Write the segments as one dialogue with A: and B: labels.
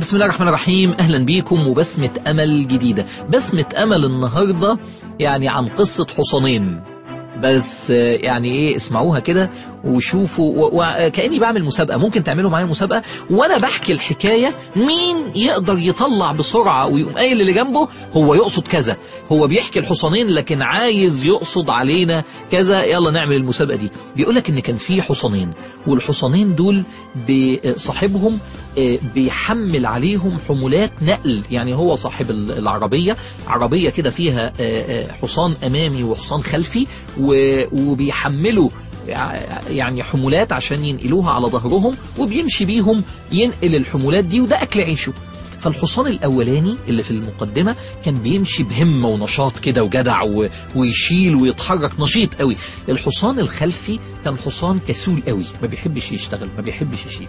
A: بسم الله الرحمن الرحيم. أهلا بيكم وبسمة أمل جديدة. بسمة أمل النهاردة يعني عن قصة حصانين. بس يعني إيه اسمعوها كده وشوفوا وكأني بعمل مسابقة. ممكن تعملوا معايا مسابقة؟ وأنا بحكي الحكاية مين يقدر يطلع بسرعة ويقوم قايل اللي جنبه هو يقصد كذا. هو بيحكي الحصانين لكن عايز يقصد علينا كذا. يلا نعمل المسابقة دي. بيقولك إن كان في حصانين. والحصانين دول صاحبهم بيحمل عليهم حمولات نقل. يعني هو صاحب العربية. عربية كده فيها حصان أمامي وحصان خلفي وبيحملوا يعني حمولات عشان ينقلوها على ظهرهم وبيمشي بيهم ينقل الحمولات دي وده أكل عيشه. فالحصان الأولاني اللي في المقدمة كان بيمشي بهمة ونشاط كده وجدع ويشيل ويتحرك. نشيط قوي. الحصان الخلفي كان حصان كسول قوي. ما بيحبش يشتغل ما بيحبش يشيل.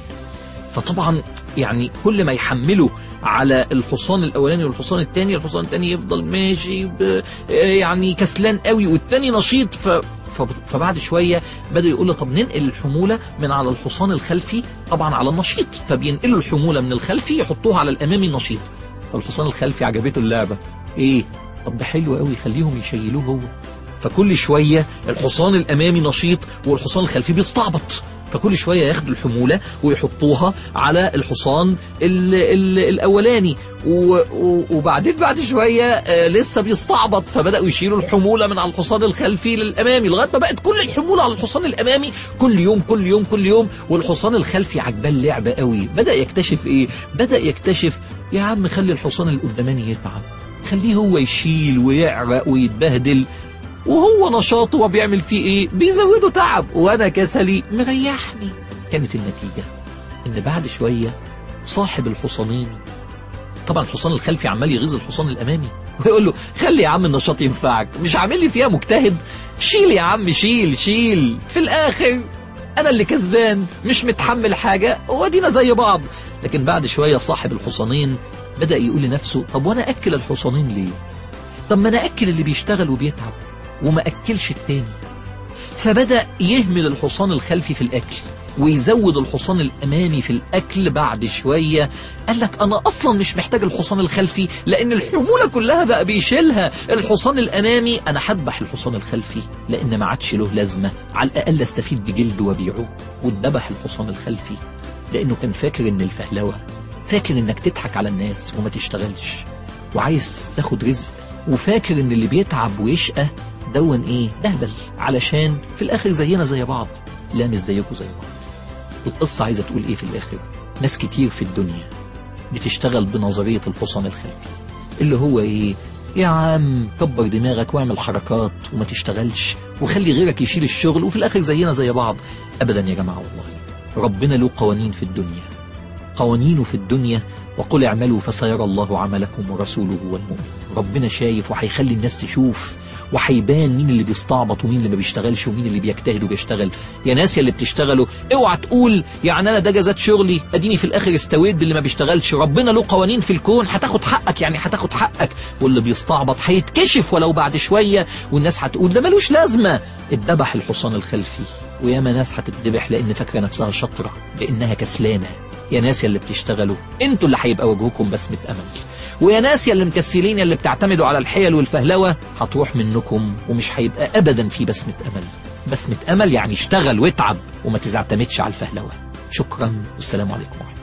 A: فطبعا يعني كل ما يحمله على الحصان الأولاني والحصان الثاني الحصان الثاني يفضل ماشي يعني كسلان قوي والثاني نشيط. ف فبعد شوية بدأ يقول له طب ننقل الحمولة من على الحصان الخلفي طبعا على النشيط. فبينقلوا الحمولة من الخلفي يحطوها على الأمامي النشيط. فالحصان الخلفي عجبته اللعبة. إيه؟ طب ده حلو قوي خليهم يشيلوه هو. فكل شوية الحصان الأمامي نشيط والحصان الخلفي بيستعبط. فكل شوية ياخدوا الحمولة ويحطوها على الحصان ال ال الأولاني. وبعدين بعد شوية آه لسه بيستعبط فبدأوا يشيلوا الحمولة من على الحصان الخلفي للأمامي لغاية ما بقت كل الحمولة على الحصان الأمامي كل يوم كل يوم كل يوم. والحصان الخلفي عجباه اللعبة قوي. بدأ يكتشف إيه؟ بدأ يكتشف يا عم خلي الحصان القداماني يتعب خليه هو يشيل ويعرق ويتبهدل. وهو نشاطه وبيعمل فيه إيه؟ بيزوده تعب. وأنا كسلي مريحني. كانت النتيجة إن بعد شوية صاحب الحصانين طبعا الحصان الخلفي عمال يغيظ الحصان الأمامي ويقول له خلي يا عم النشاط ينفعك مش عامل لي فيها مجتهد؟ شيل يا عم شيل شيل. في الآخر أنا اللي كسبان مش متحمل حاجة ودينا زي بعض. لكن بعد شوية صاحب الحصانين بدأ يقول لنفسه طب وأنا أكل الحصانين ليه؟ طب ما أنا أكل اللي بيشتغل وبيتعب. وما أكلش التاني. فبدأ يهمل الحصان الخلفي في الأكل ويزود الحصان الأمامي في الأكل بعد شوية. قال لك أنا أصلا مش محتاج الحصان الخلفي لأن الحمولة كلها بقى بيشيلها. الحصان الأمامي أنا هذبح الحصان الخلفي لأن ما عادش له لازمة. على الأقل أستفيد بجلده وبيعه واتذبح الحصان الخلفي. لأنه كان فاكر إن الفهلوة فاكر إنك تضحك على الناس وما تشتغلش وعايز تاخد رزق وفاكر إن اللي بيتعب ويشقى دون إيه؟ دهبل. علشان في الآخر زينا زي بعض. لا مش زيكم زي بعض. القصة عايزة تقول إيه في الآخر؟ ناس كتير في الدنيا بتشتغل بنظرية الحصان الخلفي اللي هو إيه؟ يا عم كبر دماغك واعمل حركات وما تشتغلش وخلي غيرك يشيل الشغل وفي الآخر زينا زي بعض. ابدا يا جماعة والله. ربنا له قوانين في الدنيا. قوانينه في الدنيا وقل اعملوا فسيرى الله عملكم ورسوله والمؤمن ربنا شايف وهيخلي الناس تشوف وهيبان مين اللي بيستعبط ومين اللي ما بيشتغلش ومين اللي بيجتهد وبيشتغل. يا ناس يا اللي بتشتغلوا اوعى تقول يعني أنا ده جزات شغلي اديني في الآخر استويت باللي ما بيشتغلش. ربنا له قوانين في الكون هتاخد حقك يعني هتاخد حقك. واللي بيستعبط هيتكشف ولو بعد شوية والناس هتقول ده ملوش لازمة. اتذبح الحصان الخلفي. وياما ناس هتتذبح لأن فاكرة نفسها شاطرة لأنها كسلانة. يا ناس اللي بتشتغلوا أنتوا اللي هيبقى وجهكم بسمة امل ويا ناس اللي مكسلين اللي بتعتمدوا على الحيل والفهلوة هتروح منكم ومش هيبقى ابدا في بسمة امل بسمة امل يعني اشتغل واتعب وما تعتمدش على الفهلوة. شكرا والسلام عليكم ورحمة